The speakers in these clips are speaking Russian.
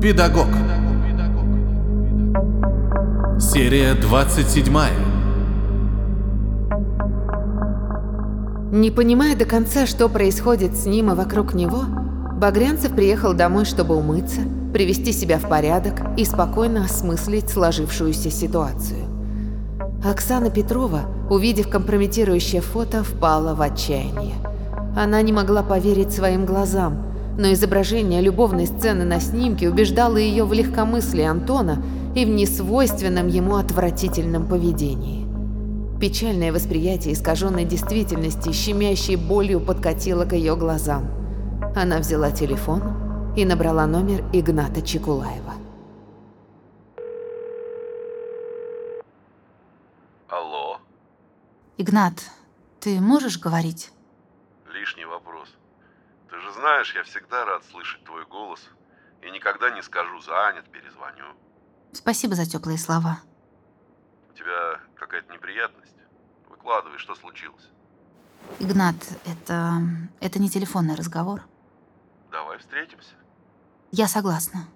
Педагог. Серия 27. Не понимая до конца, что происходит с ним и вокруг него, Багрянцев приехал домой, чтобы умыться, привести себя в порядок и спокойно осмыслить сложившуюся ситуацию. Оксана Петрова, увидев компрометирующее фото, впала в отчаяние. Она не могла поверить своим глазам, но изображение любовной сцены на снимке убеждало ее в легкомыслии Антона и в несвойственном ему отвратительном поведении. Печальное восприятие искаженной действительности, щемящей болью, подкатило к ее глазам. Она взяла телефон и набрала номер Игната Чекулаева. Алло, Игнат, ты можешь говорить? же знаешь, я всегда рад слышать твой голос и никогда не скажу «занят», перезвоню. Спасибо за теплые слова. У тебя какая-то неприятность? Выкладывай, что случилось. Игнат, это... это не телефонный разговор. Давай встретимся. Я согласна.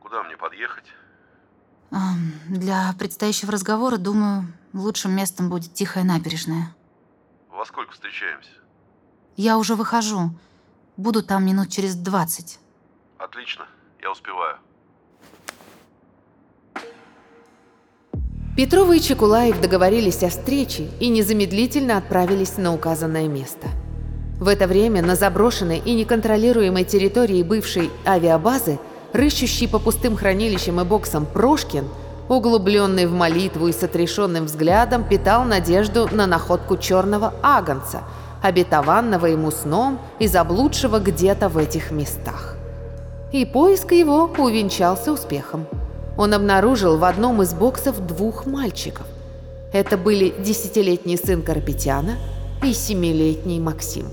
Куда мне подъехать? Для предстоящего разговора, думаю, лучшим местом будет тихая набережная. Во сколько встречаемся? Я уже выхожу. Буду там минут через двадцать. Отлично, я успеваю. Петрова и Чекулаев договорились о встрече и незамедлительно отправились на указанное место. В это время на заброшенной и неконтролируемой территории бывшей авиабазы, рыщущий по пустым хранилищам и боксам Прошкин, углубленный в молитву и с отрешенным взглядом, питал надежду на находку черного агонца, обетованного ему сном и заблудшего где-то в этих местах. И поиск его увенчался успехом. Он обнаружил в одном из боксов двух мальчиков. Это были десятилетний сын Карапетяна и семилетний Максим.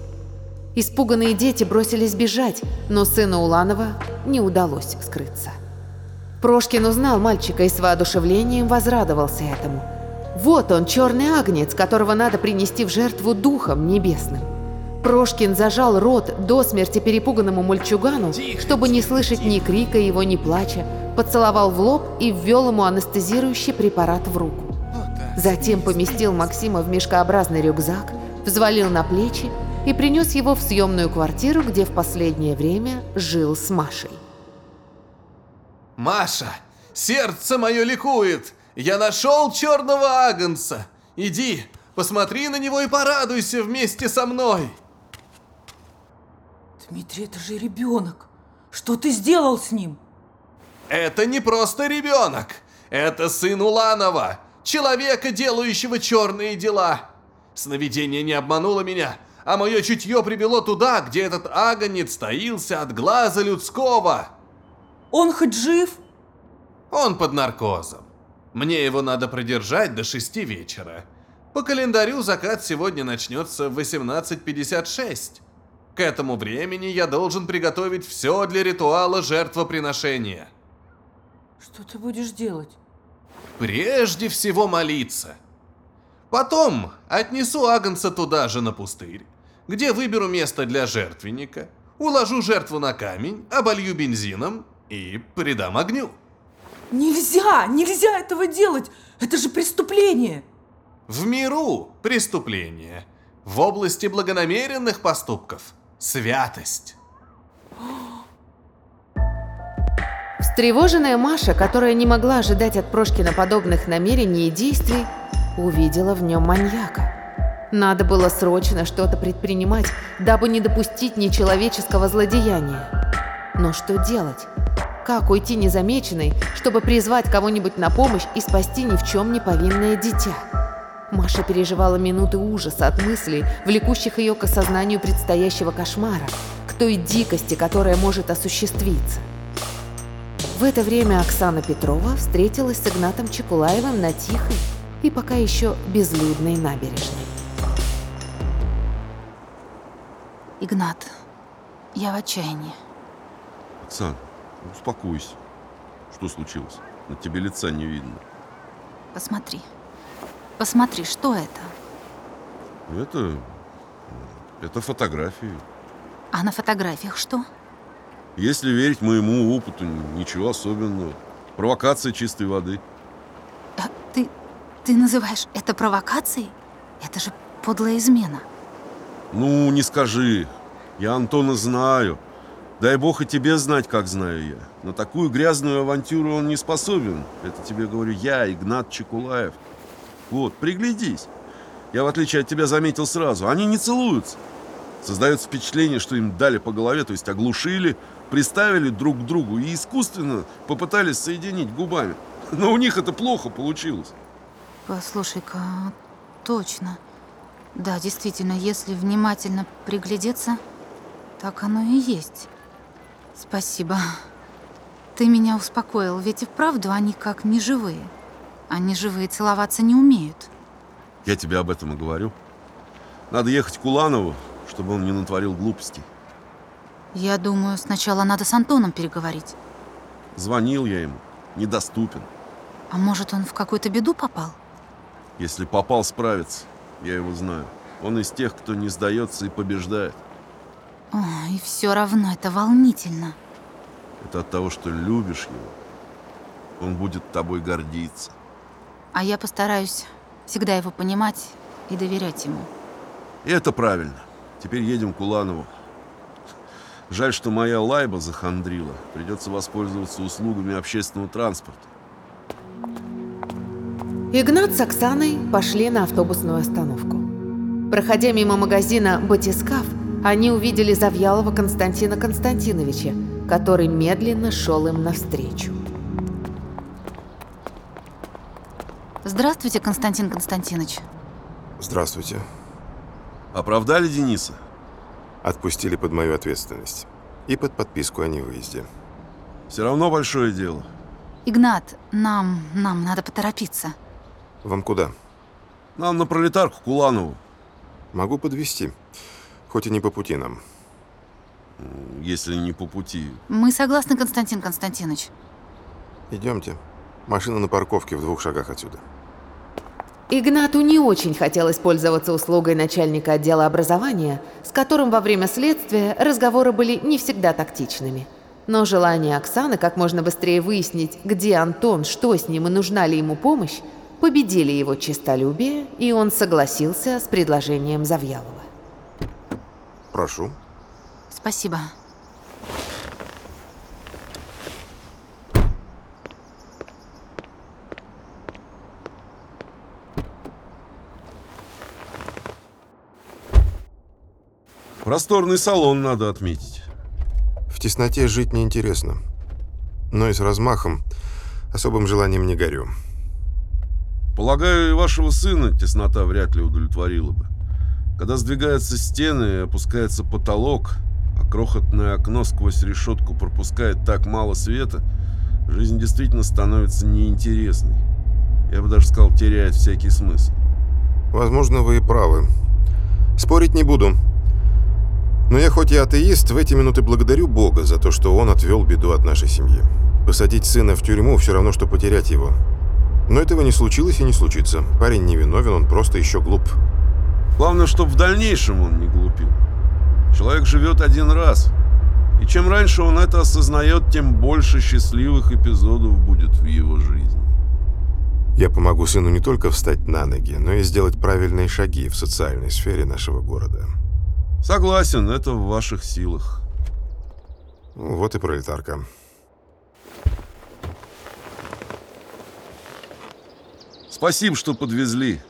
Испуганные дети бросились бежать, но сыну Уланова не удалось скрыться. Прошкин узнал мальчика и с воодушевлением возрадовался этому. Вот он, черный агнец, которого надо принести в жертву духом небесным. Прошкин зажал рот до смерти перепуганному мальчугану, чтобы не слышать ни крика его, ни плача, поцеловал в лоб и ввел ему анестезирующий препарат в руку. Затем поместил Максима в мешкообразный рюкзак, взвалил на плечи и принес его в съемную квартиру, где в последнее время жил с Машей. Маша, сердце мое ликует. Я нашел черного агнца. Иди, посмотри на него и порадуйся вместе со мной. Дмитрий, это же ребенок. Что ты сделал с ним? Это не просто ребенок. Это сын Уланова, человека, делающего черные дела. Сновидение не обмануло меня, а мое чутье привело туда, где этот агонец таился от глаза людского. Он хоть жив? Он под наркозом. Мне его надо продержать до шести вечера. По календарю закат сегодня начнется в 18.56. К этому времени я должен приготовить все для ритуала жертвоприношения. Что ты будешь делать? Прежде всего молиться. Потом отнесу Агнца туда же на пустырь, где выберу место для жертвенника, уложу жертву на камень, оболью бензином и придам огню. Нельзя! Нельзя этого делать! Это же преступление! В миру преступление. В области благонамеренных поступков святость. Встревоженная Маша, которая не могла ожидать от Прошкина подобных намерений и действий, увидела в нем маньяка. Надо было срочно что-то предпринимать, дабы не допустить нечеловеческого злодеяния. Но что делать? Как уйти незамеченной, чтобы призвать кого-нибудь на помощь и спасти ни в чем не повинное дитя? Маша переживала минуты ужаса от мыслей, влекущих ее к осознанию предстоящего кошмара, к той дикости, которая может осуществиться. В это время Оксана Петрова встретилась с Игнатом Чекулаевым на тихой и пока еще безлюдной набережной. Игнат, я в отчаянии. Оксан, успокойся. Что случилось? На тебе лица не видно. Посмотри. Посмотри, что это? Это... Это фотографии. А на фотографиях что? Если верить моему опыту, ничего особенного. Провокация чистой воды. А ты... ты называешь это провокацией? Это же подлая измена. Ну, не скажи. Я Антона знаю. Дай бог и тебе знать, как знаю я. На такую грязную авантюру он не способен. Это тебе говорю я, Игнат Чекулаев. Вот, приглядись. Я, в отличие от тебя, заметил сразу. Они не целуются. Создается впечатление, что им дали по голове, то есть оглушили, приставили друг к другу и искусственно попытались соединить губами. Но у них это плохо получилось. Послушай-ка, точно. Да, действительно, если внимательно приглядеться, так оно и есть. Спасибо. Ты меня успокоил, ведь и вправду они как неживые. А неживые целоваться не умеют. Я тебе об этом и говорю. Надо ехать к Уланову, чтобы он не натворил глупостей. Я думаю, сначала надо с Антоном переговорить. Звонил я ему. Недоступен. А может, он в какую-то беду попал? Если попал справиться, я его знаю. Он из тех, кто не сдается и побеждает. О, и все равно это волнительно. Это от того, что любишь его. Он будет тобой гордиться. А я постараюсь всегда его понимать и доверять ему. И это правильно. Теперь едем к Уланову. Жаль, что моя лайба захандрила. Придется воспользоваться услугами общественного транспорта. Игнат с Оксаной пошли на автобусную остановку. Проходя мимо магазина «Батискаф», они увидели Завьялова Константина Константиновича, который медленно шел им навстречу. Здравствуйте, Константин Константинович. Здравствуйте. Оправдали Дениса? Отпустили под мою ответственность. И под подписку о невыезде. Все равно большое дело. Игнат, нам, нам надо поторопиться. Вам куда? Нам на пролетарку к Уланову. Могу подвести, хоть и не по пути нам. Если не по пути. Мы согласны, Константин Константинович. Идемте. Машина на парковке в двух шагах отсюда. Игнату не очень хотелось пользоваться услугой начальника отдела образования, с которым во время следствия разговоры были не всегда тактичными. Но желание Оксаны как можно быстрее выяснить, где Антон, что с ним и нужна ли ему помощь, победили его честолюбие, и он согласился с предложением Завьялова. Прошу. Спасибо. Просторный салон надо отметить. В тесноте жить неинтересно. Но и с размахом особым желанием не горю. Полагаю, и вашего сына теснота вряд ли удовлетворила бы. Когда сдвигаются стены и опускается потолок, а крохотное окно сквозь решетку пропускает так мало света, жизнь действительно становится неинтересной. Я бы даже сказал, теряет всякий смысл. Возможно, вы и правы. Спорить не буду. Но я хоть и атеист, в эти минуты благодарю Бога за то, что Он отвел беду от нашей семьи. Посадить сына в тюрьму все равно, что потерять его. Но этого не случилось и не случится. Парень не виновен, он просто еще глуп. Главное, чтобы в дальнейшем он не глупил. Человек живет один раз. И чем раньше он это осознает, тем больше счастливых эпизодов будет в его жизни. Я помогу сыну не только встать на ноги, но и сделать правильные шаги в социальной сфере нашего города. Согласен, это в ваших силах. Вот и пролетарка. Спасибо, что подвезли.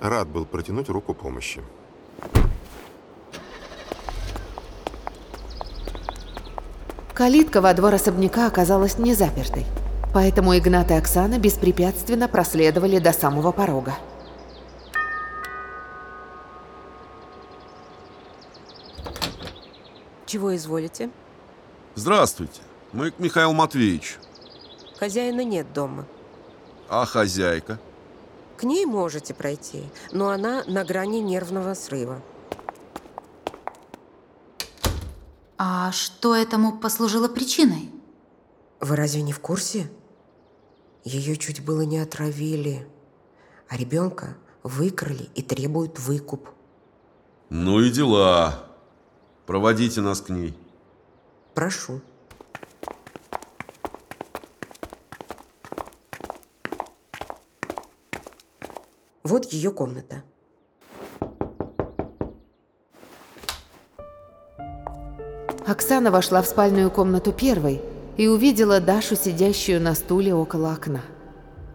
Рад был протянуть руку помощи. Калитка во двор особняка оказалась не запертой, поэтому Игнат и Оксана беспрепятственно проследовали до самого порога. Чего изволите? Здравствуйте. Мы к Михаилу Матвеевичу. Хозяина нет дома. А хозяйка? К ней можете пройти, но она на грани нервного срыва. А что этому послужило причиной? Вы разве не в курсе? Ее чуть было не отравили, а ребенка выкрали и требуют выкуп. Ну и дела. Проводите нас к ней. Прошу. Вот ее комната. Оксана вошла в спальную комнату первой и увидела Дашу, сидящую на стуле около окна.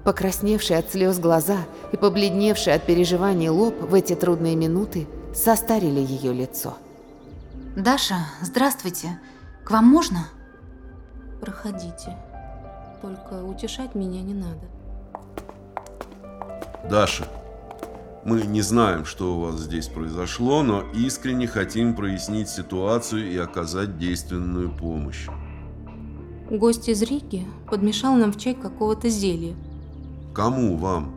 Покрасневшие от слез глаза и побледневший от переживаний лоб в эти трудные минуты состарили ее лицо. Даша, здравствуйте. К вам можно? Проходите. Только утешать меня не надо. Даша, мы не знаем, что у вас здесь произошло, но искренне хотим прояснить ситуацию и оказать действенную помощь. Гость из Риги подмешал нам в чай какого-то зелья. Кому вам?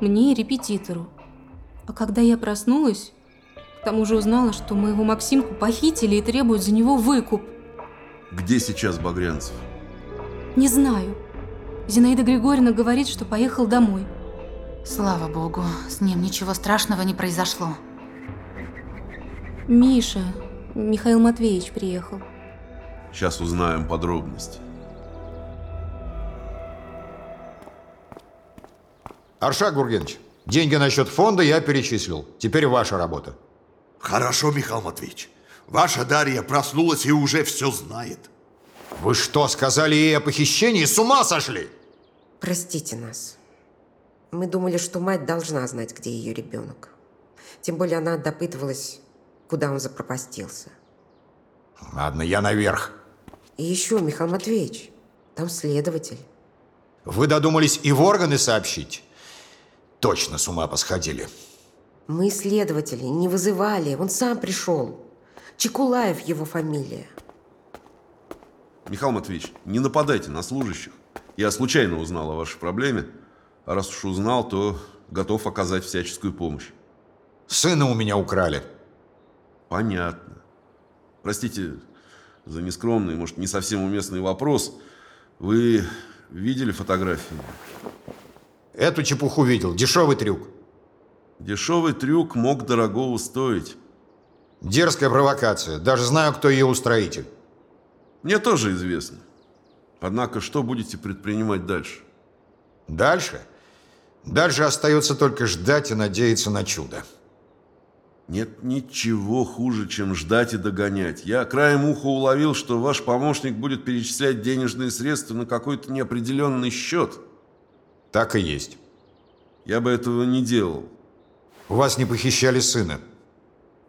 Мне и репетитору. А когда я проснулась, к тому же узнала, что моего Максимку похитили и требуют за него выкуп. Где сейчас Багрянцев? Не знаю. Зинаида Григорьевна говорит, что поехал домой. Слава богу, с ним ничего страшного не произошло. Миша, Михаил Матвеевич приехал. Сейчас узнаем подробности. Аршак Гургенович, деньги на счет фонда я перечислил. Теперь ваша работа. Хорошо, Михаил Матвеевич. Ваша Дарья проснулась и уже все знает. Вы что, сказали ей о похищении? С ума сошли? Простите нас. Мы думали, что мать должна знать, где ее ребенок. Тем более она допытывалась, куда он запропастился. Ладно, я наверх. И еще, Михаил Матвеевич, там следователь. Вы додумались и в органы сообщить? Точно с ума посходили. Мы следователей не вызывали, он сам пришел. Чекулаев его фамилия. Михаил Матвеевич, не нападайте на служащих. Я случайно узнал о вашей проблеме. Раз уж узнал, то готов оказать всяческую помощь. Сына у меня украли. Понятно. Простите за нескромный, может, не совсем уместный вопрос. Вы видели фотографии? Эту чепуху видел. Дешевый трюк. Дешевый трюк мог дорогого стоить. Дерзкая провокация. Даже знаю, кто ее устроитель. Мне тоже известно. Однако, что будете предпринимать дальше? Дальше? Дальше остается только ждать и надеяться на чудо. Нет ничего хуже, чем ждать и догонять. Я краем уха уловил, что ваш помощник будет перечислять денежные средства на какой-то неопределенный счет. Так и есть. Я бы этого не делал. У вас не похищали сына.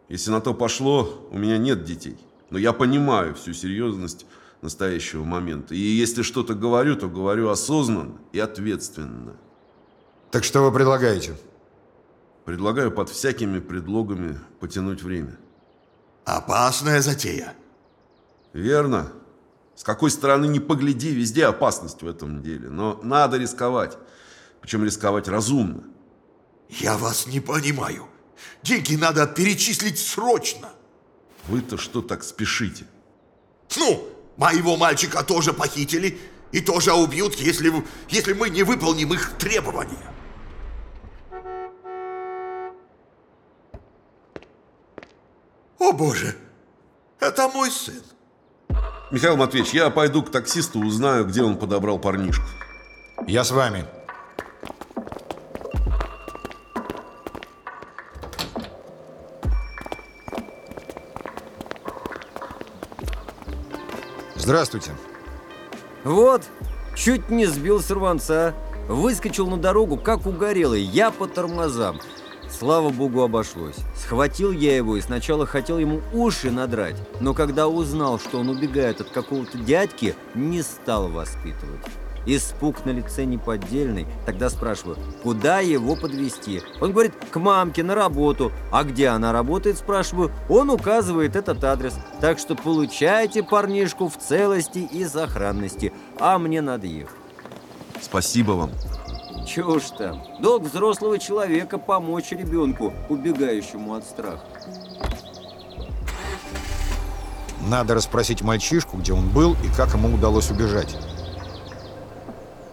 Если на то пошло, у меня нет детей. Но я понимаю всю серьезность настоящего момента. И если что-то говорю, то говорю осознанно и ответственно. Так что вы предлагаете? Предлагаю под всякими предлогами потянуть время. Опасная затея. Верно. С какой стороны не погляди, везде опасность в этом деле. Но надо рисковать. Причем рисковать разумно. Я вас не понимаю. Деньги надо перечислить срочно. Вы-то что так спешите? Ну, моего мальчика тоже похитили и тоже убьют, если, если мы не выполним их требования. О боже, это мой сын. Михаил Матвеевич, я пойду к таксисту, узнаю, где он подобрал парнишку. Я с вами. Здравствуйте. Вот, чуть не сбил сорванца. Выскочил на дорогу, как угорелый, я по тормозам. Слава богу, обошлось. Схватил я его и сначала хотел ему уши надрать, но когда узнал, что он убегает от какого-то дядьки, не стал воспитывать. Испуг на лице неподдельный. Тогда спрашиваю, куда его подвести? Он говорит, к мамке на работу. А где она работает, спрашиваю. Он указывает этот адрес. Так что получайте парнишку в целости и сохранности. А мне надо ехать. Спасибо вам. Чего ж там? Долг взрослого человека помочь ребенку, убегающему от страха. Надо расспросить мальчишку, где он был и как ему удалось убежать.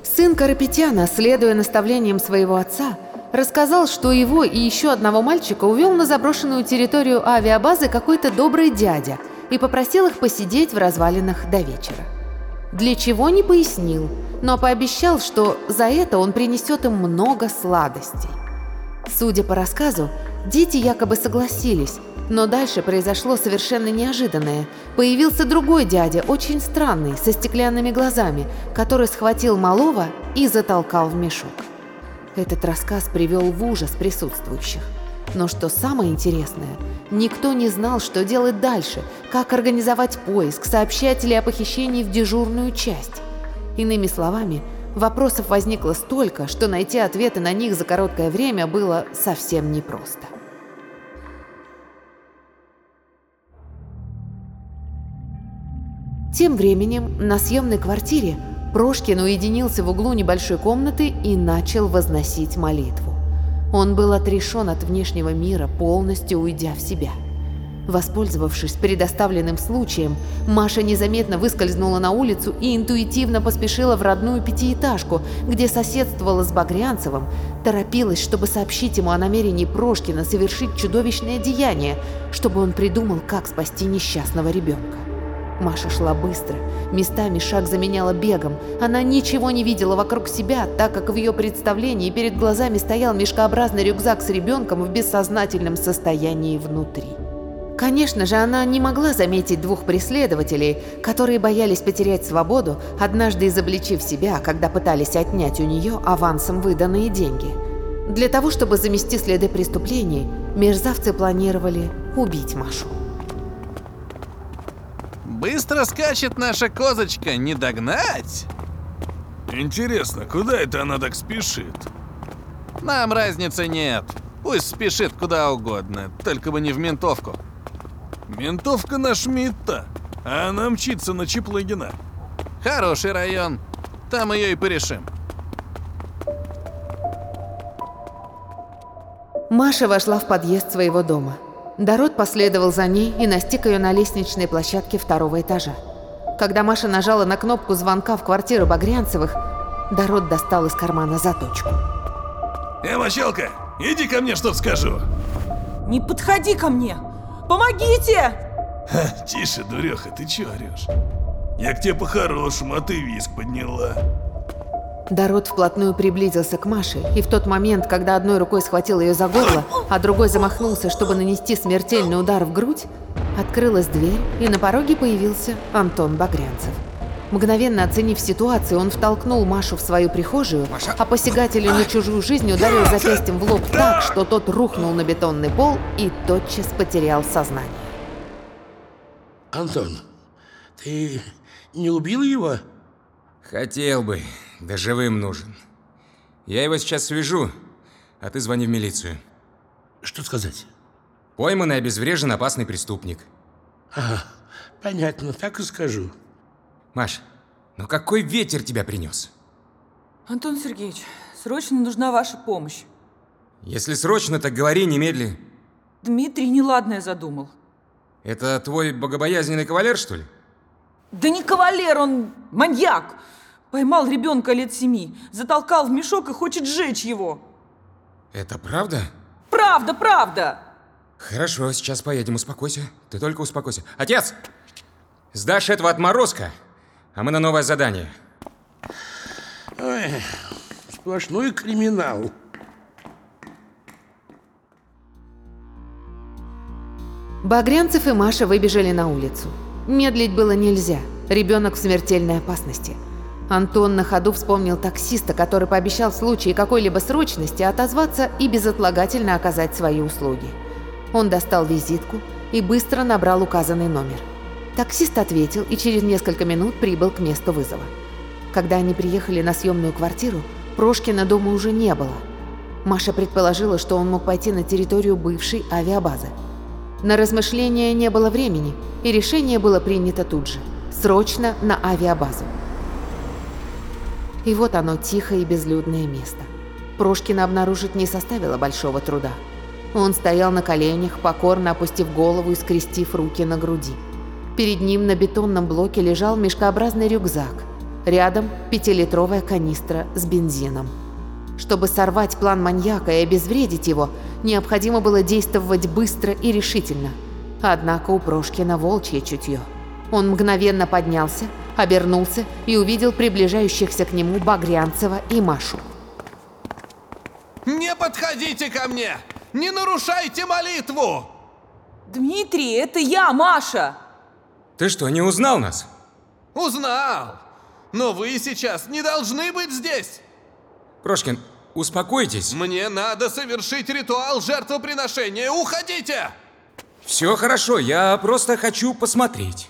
Сын Карапетяна, следуя наставлениям своего отца, рассказал, что его и еще одного мальчика увел на заброшенную территорию авиабазы какой-то добрый дядя и попросил их посидеть в развалинах до вечера. Для чего не пояснил, но пообещал, что за это он принесет им много сладостей. Судя по рассказу, дети якобы согласились, но дальше произошло совершенно неожиданное. Появился другой дядя, очень странный, со стеклянными глазами, который схватил малого и затолкал в мешок. Этот рассказ привел в ужас присутствующих. Но что самое интересное, никто не знал, что делать дальше, как организовать поиск, сообщать ли о похищении в дежурную часть. Иными словами, вопросов возникло столько, что найти ответы на них за короткое время было совсем непросто. Тем временем на съемной квартире Прошкин уединился в углу небольшой комнаты и начал возносить молитву. Он был отрешен от внешнего мира, полностью уйдя в себя. Воспользовавшись предоставленным случаем, Маша незаметно выскользнула на улицу и интуитивно поспешила в родную пятиэтажку, где соседствовала с Багрянцевым, торопилась, чтобы сообщить ему о намерении Прошкина совершить чудовищное деяние, чтобы он придумал, как спасти несчастного ребенка. Маша шла быстро, местами шаг заменяла бегом. Она ничего не видела вокруг себя, так как в ее представлении перед глазами стоял мешкообразный рюкзак с ребенком в бессознательном состоянии внутри. Конечно же, она не могла заметить двух преследователей, которые боялись потерять свободу, однажды изобличив себя, когда пытались отнять у нее авансом выданные деньги. Для того, чтобы замести следы преступлений, мерзавцы планировали убить Машу. Быстро скачет наша козочка, не догнать? Интересно, куда это она так спешит? Нам разницы нет. Пусть спешит куда угодно, только бы не в ментовку. Ментовка на Шмидта, а она мчится на Чеплыгина. Хороший район. Там ее и порешим. Маша вошла в подъезд своего дома. Дорот последовал за ней и настиг ее на лестничной площадке второго этажа. Когда Маша нажала на кнопку звонка в квартиру Багрянцевых, Дорот достал из кармана заточку. Э, мочалка, иди ко мне, что скажу. Не подходи ко мне! Помогите! Ха, тише, дуреха, ты чё орёшь? Я к тебе по-хорошему, а ты виск подняла. Дорот вплотную приблизился к Маше, и в тот момент, когда одной рукой схватил ее за горло, а другой замахнулся, чтобы нанести смертельный удар в грудь, открылась дверь, и на пороге появился Антон Багрянцев. Мгновенно оценив ситуацию, он втолкнул Машу в свою прихожую, а посягателю на чужую жизнь ударил запястьем в лоб так, что тот рухнул на бетонный пол и тотчас потерял сознание. Антон, ты не убил его? Хотел бы, да живым нужен. Я его сейчас свяжу, а ты звони в милицию. Что сказать? Пойманный обезврежен опасный преступник. Ага, понятно, так и скажу. Маш, ну какой ветер тебя принес? Антон Сергеевич, срочно нужна ваша помощь. Если срочно, так говори немедли. Дмитрий неладное задумал. Это твой богобоязненный кавалер, что ли? Да не кавалер, он маньяк. Поймал ребенка лет семи, затолкал в мешок и хочет сжечь его. Это правда? Правда, правда. Хорошо, сейчас поедем, успокойся. Ты только успокойся. Отец! Сдашь этого отморозка, а мы на новое задание. Ой, сплошной криминал. Багрянцев и Маша выбежали на улицу. Медлить было нельзя. Ребенок в смертельной опасности. Антон на ходу вспомнил таксиста, который пообещал в случае какой-либо срочности отозваться и безотлагательно оказать свои услуги. Он достал визитку и быстро набрал указанный номер. Таксист ответил и через несколько минут прибыл к месту вызова. Когда они приехали на съемную квартиру, Прошкина дома уже не было. Маша предположила, что он мог пойти на территорию бывшей авиабазы. На размышления не было времени, и решение было принято тут же – срочно на авиабазу. И вот оно, тихое и безлюдное место. Прошкина обнаружить не составило большого труда. Он стоял на коленях, покорно опустив голову и скрестив руки на груди. Перед ним на бетонном блоке лежал мешкообразный рюкзак. Рядом пятилитровая канистра с бензином. Чтобы сорвать план маньяка и обезвредить его, необходимо было действовать быстро и решительно. Однако у Прошкина волчье чутье. Он мгновенно поднялся, обернулся и увидел приближающихся к нему Багрянцева и Машу. Не подходите ко мне! Не нарушайте молитву! Дмитрий, это я, Маша! Ты что, не узнал нас? Узнал! Но вы сейчас не должны быть здесь! Прошкин, успокойтесь. Мне надо совершить ритуал жертвоприношения. Уходите! Все хорошо, я просто хочу посмотреть.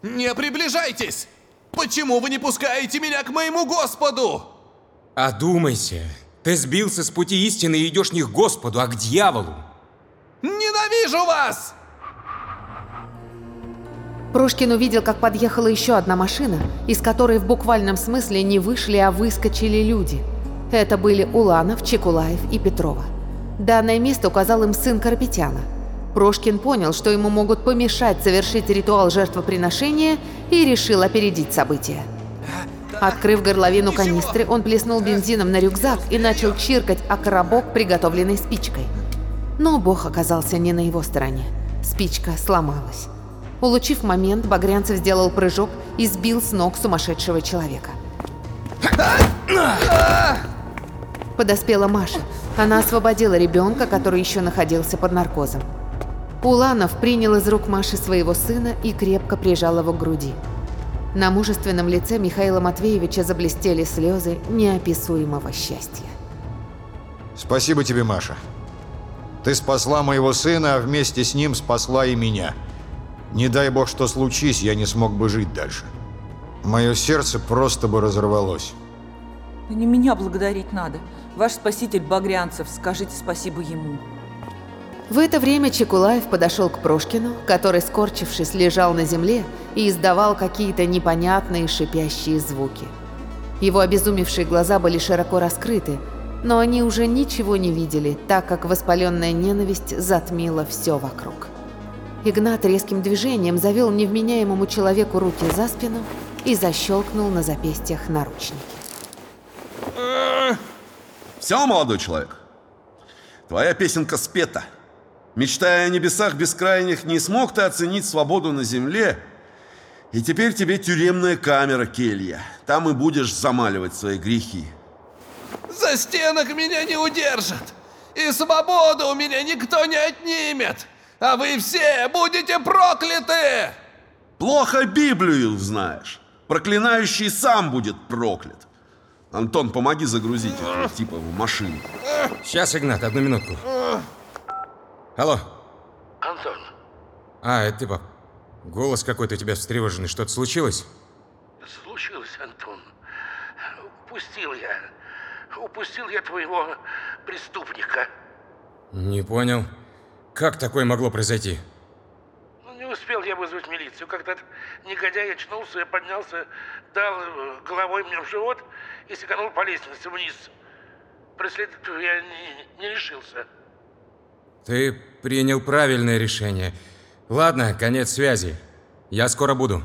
Не приближайтесь! Почему вы не пускаете меня к моему Господу? Одумайся. Ты сбился с пути истины и идешь не к Господу, а к дьяволу. Ненавижу вас! Прошкин увидел, как подъехала еще одна машина, из которой в буквальном смысле не вышли, а выскочили люди. Это были Уланов, Чекулаев и Петрова. Данное место указал им сын Карапетяна. Прошкин понял, что ему могут помешать совершить ритуал жертвоприношения и решил опередить события. Открыв горловину канистры, он плеснул бензином на рюкзак и начал чиркать о коробок, приготовленной спичкой. Но Бог оказался не на его стороне. Спичка сломалась. Улучив момент, Багрянцев сделал прыжок и сбил с ног сумасшедшего человека. Подоспела Маша. Она освободила ребенка, который еще находился под наркозом. Уланов принял из рук Маши своего сына и крепко прижал его к груди. На мужественном лице Михаила Матвеевича заблестели слезы неописуемого счастья. Спасибо тебе, Маша. Ты спасла моего сына, а вместе с ним спасла и меня. Не дай бог, что случись, я не смог бы жить дальше. Мое сердце просто бы разорвалось. Да не меня благодарить надо. Ваш спаситель Багрянцев, скажите спасибо ему. В это время Чекулаев подошел к Прошкину, который, скорчившись, лежал на земле и издавал какие-то непонятные шипящие звуки. Его обезумевшие глаза были широко раскрыты, но они уже ничего не видели, так как воспаленная ненависть затмила все вокруг. Игнат резким движением завел невменяемому человеку руки за спину и защелкнул на запястьях наручники. Все, молодой человек? Твоя песенка спета. Мечтая о небесах бескрайних, не смог ты оценить свободу на земле, и теперь тебе тюремная камера, келья. Там и будешь замаливать свои грехи. За стенок меня не удержат, и свободу у меня никто не отнимет, а вы все будете прокляты! Плохо Библию знаешь. Проклинающий сам будет проклят. Антон, помоги загрузить этого типа в машину. Сейчас, Игнат, одну минутку. Алло. Антон, А, это ты, пап. Голос какой-то у тебя встревоженный. Что-то случилось? случилось, Антон. Упустил я. Упустил я твоего преступника. Не понял. Как такое могло произойти? Ну, не успел я вызвать милицию. Когда негодяй очнулся, я поднялся, дал э, головой мне в живот и сиганул по лестнице вниз. Преследовать я не, не решился. Ты принял правильное решение. Ладно, конец связи. Я скоро буду.